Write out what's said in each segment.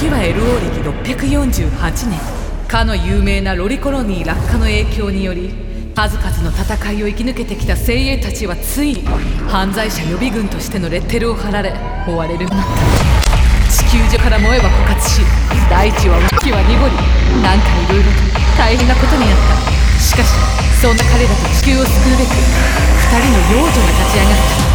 時は LO 歴648年。かの有名なロリコロニー落下の影響により数々の戦いを生き抜けてきた精鋭たちはついに犯罪者予備軍としてのレッテルを貼られ追われるようになった。地球上から燃えば枯渇し大地は木は濁りなんかいろいろと大変なことになった。しかしそんな彼らと地球を救うべく二人の幼女が立ち上がった。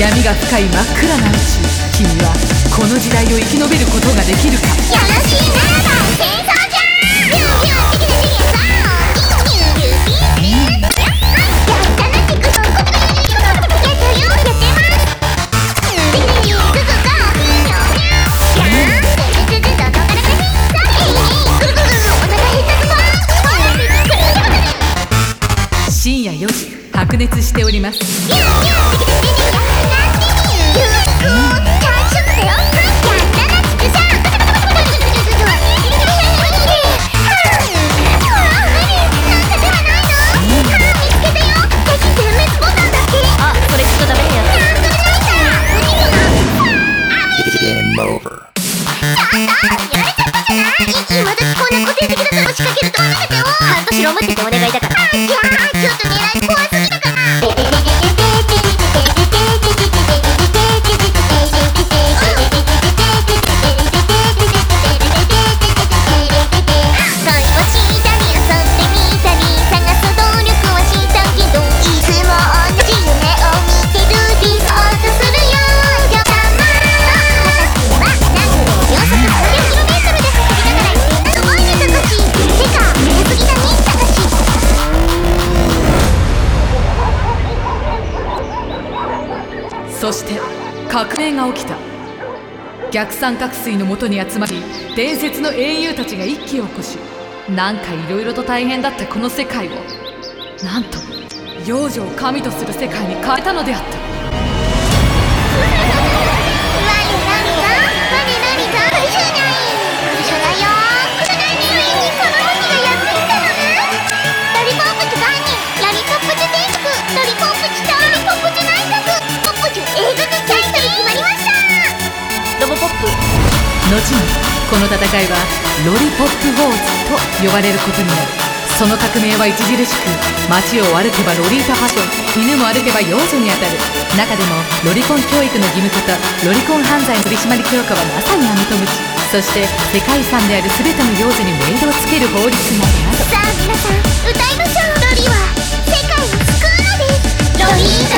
闇が深い真っ暗なうち君はこの時代を生き延びることができるか。よろしいならば戦争じゃビュービュー的な逃げさニ半年ロムっててお願いだから。いやーちょっと狙いっぽい。そして革命が起きた。逆三角錐のもとに集まり伝説の英雄たちが一気を起こしなんかいろいろと大変だったこの世界をなんと幼女を神とする世界に変えたのであった。この戦いはロリポップウォーズと呼ばれることになるその革命は著しく街を歩けばロリータファッション犬も歩けば幼女にあたる。中でもロリコン教育の義務化とロリコン犯罪の取り締まり強化はまさにアメとムチそして世界遺産である全ての幼女にメイドをつける法律も。あるさあ皆さん歌いましょう。ロリは世界を救うのです。ロリー。